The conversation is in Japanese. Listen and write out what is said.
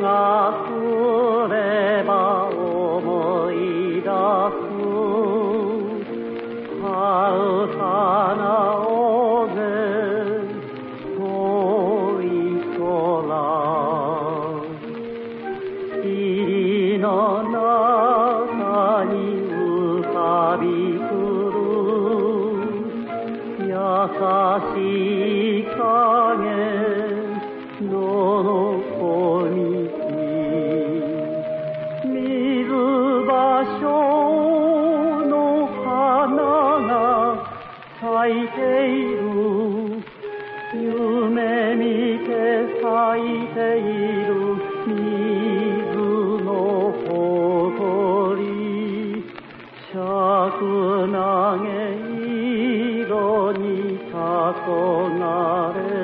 がすれば思い出す春なをね遠い空霧の中に浮かびくる優しいの残り水場所の花が咲いている夢見て咲いている水のほとり。尺投げ色に黄昏れ。